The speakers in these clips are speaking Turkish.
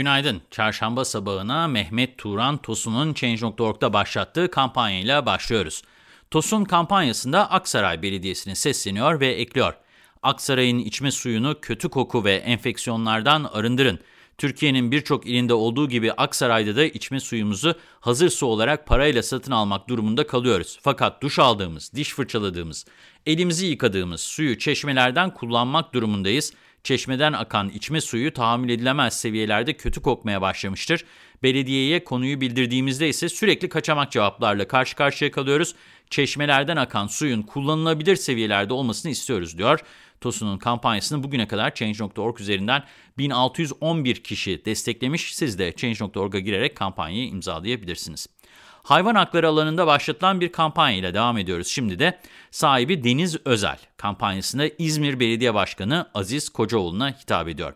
Günaydın. Çarşamba sabahına Mehmet Turan Tosun'un Change.org'da başlattığı kampanyayla başlıyoruz. Tosun kampanyasında Aksaray Belediyesi'ne sesleniyor ve ekliyor. Aksaray'ın içme suyunu kötü koku ve enfeksiyonlardan arındırın. Türkiye'nin birçok ilinde olduğu gibi Aksaray'da da içme suyumuzu hazır su olarak parayla satın almak durumunda kalıyoruz. Fakat duş aldığımız, diş fırçaladığımız, elimizi yıkadığımız suyu çeşmelerden kullanmak durumundayız. Çeşmeden akan içme suyu tahammül edilemez seviyelerde kötü kokmaya başlamıştır. Belediyeye konuyu bildirdiğimizde ise sürekli kaçamak cevaplarla karşı karşıya kalıyoruz. Çeşmelerden akan suyun kullanılabilir seviyelerde olmasını istiyoruz diyor. TOSU'nun kampanyasını bugüne kadar Change.org üzerinden 1611 kişi desteklemiş. Siz de Change.org'a girerek kampanyayı imzalayabilirsiniz. Hayvan hakları alanında başlatılan bir kampanya ile devam ediyoruz. Şimdi de sahibi Deniz Özel kampanyasında İzmir Belediye Başkanı Aziz Kocaoğlu'na hitap ediyor.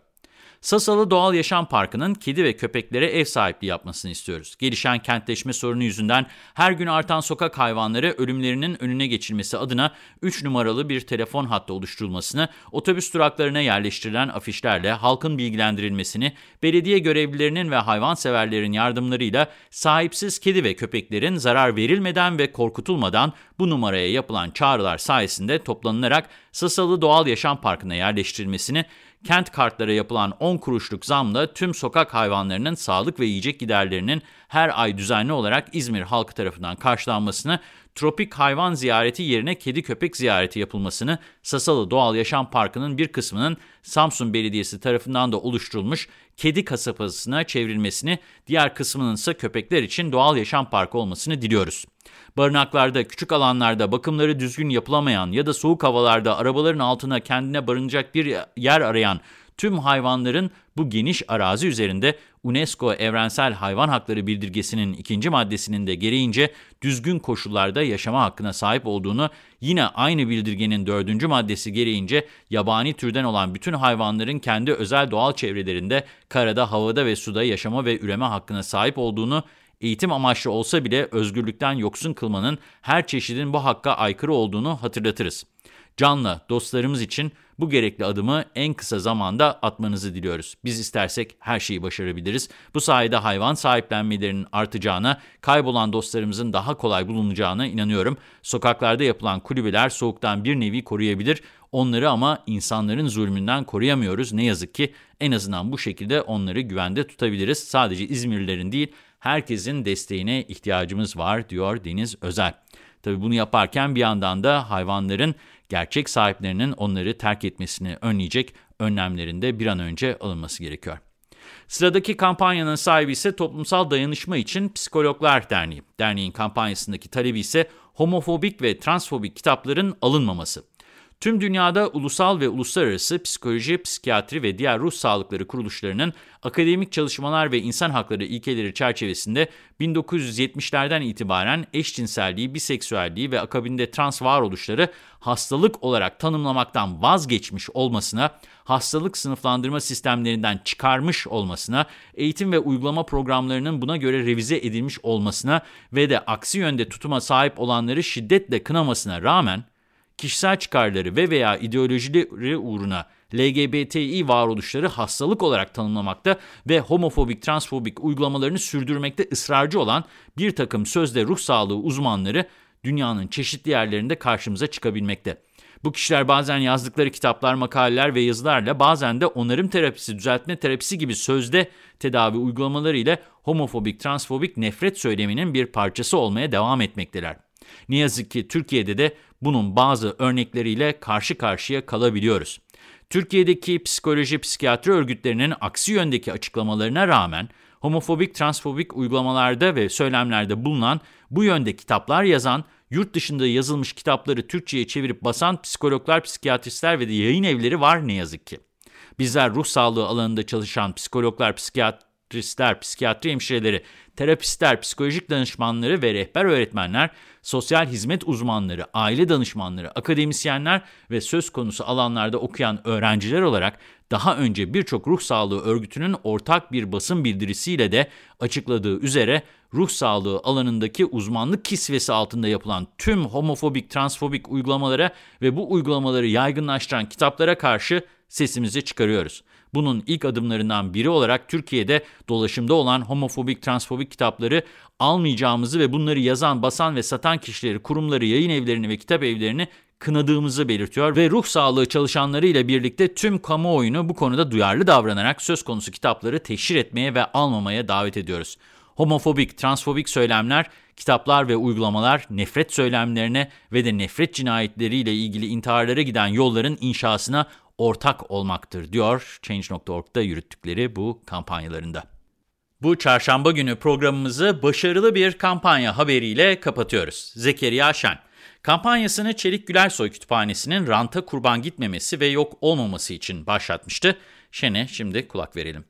Sasalı Doğal Yaşam Parkı'nın kedi ve köpeklere ev sahipliği yapmasını istiyoruz. Gelişen kentleşme sorunu yüzünden her gün artan sokak hayvanları ölümlerinin önüne geçilmesi adına 3 numaralı bir telefon hattı oluşturulmasını, otobüs duraklarına yerleştirilen afişlerle halkın bilgilendirilmesini, belediye görevlilerinin ve hayvanseverlerin yardımlarıyla sahipsiz kedi ve köpeklerin zarar verilmeden ve korkutulmadan bu numaraya yapılan çağrılar sayesinde toplanılarak Sasalı Doğal Yaşam Parkı'na yerleştirilmesini, kent kartlara yapılan 10 kuruşluk zamla tüm sokak hayvanlarının sağlık ve yiyecek giderlerinin her ay düzenli olarak İzmir halkı tarafından karşılanmasını, tropik hayvan ziyareti yerine kedi köpek ziyareti yapılmasını, Sasalı Doğal Yaşam Parkı'nın bir kısmının Samsun Belediyesi tarafından da oluşturulmuş kedi kasabasına çevrilmesini, diğer kısmının ise köpekler için doğal yaşam parkı olmasını diliyoruz. Barınaklarda, küçük alanlarda bakımları düzgün yapılamayan ya da soğuk havalarda arabaların altına kendine barınacak bir yer arayan tüm hayvanların bu geniş arazi üzerinde UNESCO Evrensel Hayvan Hakları Bildirgesi'nin ikinci maddesinin de gereğince düzgün koşullarda yaşama hakkına sahip olduğunu, yine aynı bildirgenin dördüncü maddesi gereğince yabani türden olan bütün hayvanların kendi özel doğal çevrelerinde karada, havada ve suda yaşama ve üreme hakkına sahip olduğunu, eğitim amaçlı olsa bile özgürlükten yoksun kılmanın her çeşidin bu hakka aykırı olduğunu hatırlatırız. Canla dostlarımız için bu gerekli adımı en kısa zamanda atmanızı diliyoruz. Biz istersek her şeyi başarabiliriz. Bu sayede hayvan sahiplenmelerinin artacağına, kaybolan dostlarımızın daha kolay bulunacağına inanıyorum. Sokaklarda yapılan kulübeler soğuktan bir nevi koruyabilir. Onları ama insanların zulmünden koruyamıyoruz. Ne yazık ki en azından bu şekilde onları güvende tutabiliriz. Sadece İzmirlilerin değil, herkesin desteğine ihtiyacımız var diyor Deniz Özel. Tabii bunu yaparken bir yandan da hayvanların gerçek sahiplerinin onları terk etmesini önleyecek önlemlerin de bir an önce alınması gerekiyor. Sıradaki kampanyanın sahibi ise Toplumsal Dayanışma için Psikologlar Derneği. Derneğin kampanyasındaki talebi ise homofobik ve transfobik kitapların alınmaması. Tüm dünyada ulusal ve uluslararası psikoloji, psikiyatri ve diğer ruh sağlıkları kuruluşlarının akademik çalışmalar ve insan hakları ilkeleri çerçevesinde 1970'lerden itibaren eşcinselliği, biseksüelliği ve akabinde trans varoluşları hastalık olarak tanımlamaktan vazgeçmiş olmasına, hastalık sınıflandırma sistemlerinden çıkarmış olmasına, eğitim ve uygulama programlarının buna göre revize edilmiş olmasına ve de aksi yönde tutuma sahip olanları şiddetle kınamasına rağmen, kişisel çıkarları ve veya ideolojileri uğruna LGBTİ varoluşları hastalık olarak tanımlamakta ve homofobik, transfobik uygulamalarını sürdürmekte ısrarcı olan bir takım sözde ruh sağlığı uzmanları dünyanın çeşitli yerlerinde karşımıza çıkabilmekte. Bu kişiler bazen yazdıkları kitaplar, makaleler ve yazılarla bazen de onarım terapisi, düzeltme terapisi gibi sözde tedavi uygulamaları ile homofobik, transfobik nefret söyleminin bir parçası olmaya devam etmekteler. Ne yazık ki Türkiye'de de bunun bazı örnekleriyle karşı karşıya kalabiliyoruz. Türkiye'deki psikoloji psikiyatri örgütlerinin aksi yöndeki açıklamalarına rağmen homofobik, transfobik uygulamalarda ve söylemlerde bulunan, bu yönde kitaplar yazan, yurt dışında yazılmış kitapları Türkçe'ye çevirip basan psikologlar, psikiyatristler ve de yayın evleri var ne yazık ki. Bizler ruh sağlığı alanında çalışan psikologlar, psikiyatristler, psikiyatri hemşireleri, terapistler, psikolojik danışmanları ve rehber öğretmenler, sosyal hizmet uzmanları, aile danışmanları, akademisyenler ve söz konusu alanlarda okuyan öğrenciler olarak daha önce birçok ruh sağlığı örgütünün ortak bir basın bildirisiyle de açıkladığı üzere ruh sağlığı alanındaki uzmanlık kisvesi altında yapılan tüm homofobik, transfobik uygulamalara ve bu uygulamaları yaygınlaştıran kitaplara karşı sesimizi çıkarıyoruz. Bunun ilk adımlarından biri olarak Türkiye'de dolaşımda olan homofobik, transfobik kitapları almayacağımızı ve bunları yazan, basan ve satan kişileri, kurumları, yayın evlerini ve kitap evlerini kınadığımızı belirtiyor ve ruh sağlığı çalışanları ile birlikte tüm kamuoyunu bu konuda duyarlı davranarak söz konusu kitapları teşhir etmeye ve almamaya davet ediyoruz. Homofobik, transfobik söylemler, kitaplar ve uygulamalar nefret söylemlerine ve de nefret cinayetleriyle ilgili intiharlara giden yolların inşasına ortak olmaktır, diyor Change.org'da yürüttükleri bu kampanyalarında. Bu çarşamba günü programımızı başarılı bir kampanya haberiyle kapatıyoruz. Zekeriya Şen, kampanyasını Çelik Gülersoy Kütüphanesi'nin ranta kurban gitmemesi ve yok olmaması için başlatmıştı. Şen'e şimdi kulak verelim.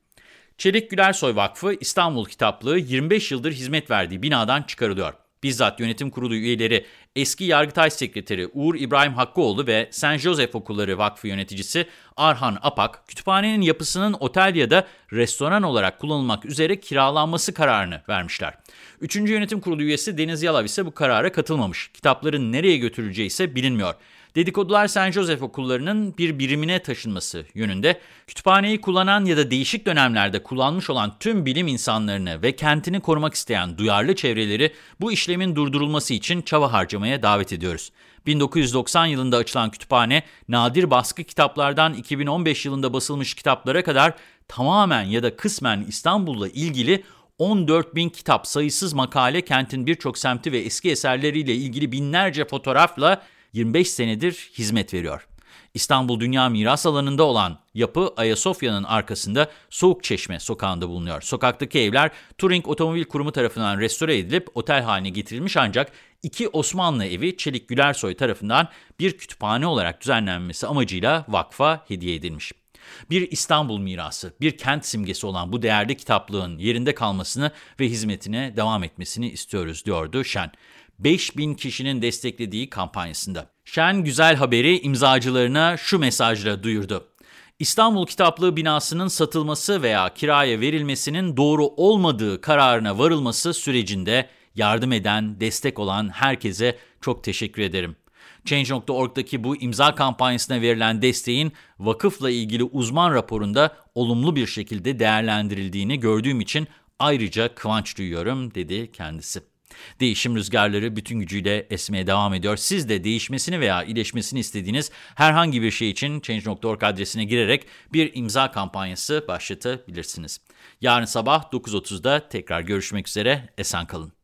Çelik Gülersoy Vakfı İstanbul Kitaplığı 25 yıldır hizmet verdiği binadan çıkarılıyor. Bizzat yönetim kurulu üyeleri eski Yargıtay Sekreteri Uğur İbrahim Hakkıoğlu ve St. Joseph Okulları Vakfı yöneticisi Arhan Apak, kütüphanenin yapısının otel ya da restoran olarak kullanılmak üzere kiralanması kararını vermişler. Üçüncü yönetim kurulu üyesi Deniz Yalav ise bu karara katılmamış. Kitapların nereye götürüleceği ise bilinmiyor. Dedikodular St. Joseph okullarının bir birimine taşınması yönünde. Kütüphaneyi kullanan ya da değişik dönemlerde kullanmış olan tüm bilim insanlarını ve kentini korumak isteyen duyarlı çevreleri bu işlemin durdurulması için çaba harcamaya davet ediyoruz. 1990 yılında açılan kütüphane, nadir baskı kitaplardan 2015 yılında basılmış kitaplara kadar tamamen ya da kısmen İstanbul'la ilgili 14 bin kitap, sayısız makale, kentin birçok semti ve eski eserleriyle ilgili binlerce fotoğrafla 25 senedir hizmet veriyor. İstanbul Dünya Miras Alanı'nda olan yapı Ayasofya'nın arkasında Soğuk Çeşme sokağında bulunuyor. Sokaktaki evler Turing Otomobil Kurumu tarafından restore edilip otel haline getirilmiş ancak iki Osmanlı evi Çelik Gülersoy tarafından bir kütüphane olarak düzenlenmesi amacıyla vakfa hediye edilmiş. Bir İstanbul mirası, bir kent simgesi olan bu değerli kitaplığın yerinde kalmasını ve hizmetine devam etmesini istiyoruz diyordu Şen. 5000 kişinin desteklediği kampanyasında. Şen güzel haberi imzacılarına şu mesajla duyurdu. İstanbul Kitaplığı binasının satılması veya kiraya verilmesinin doğru olmadığı kararına varılması sürecinde yardım eden, destek olan herkese çok teşekkür ederim. Change.org'daki bu imza kampanyasına verilen desteğin vakıfla ilgili uzman raporunda olumlu bir şekilde değerlendirildiğini gördüğüm için ayrıca kıvanç duyuyorum dedi kendisi. Değişim rüzgarları bütün gücüyle esmeye devam ediyor. Siz de değişmesini veya iyileşmesini istediğiniz herhangi bir şey için Change.org adresine girerek bir imza kampanyası başlatabilirsiniz. Yarın sabah 9.30'da tekrar görüşmek üzere. Esen kalın.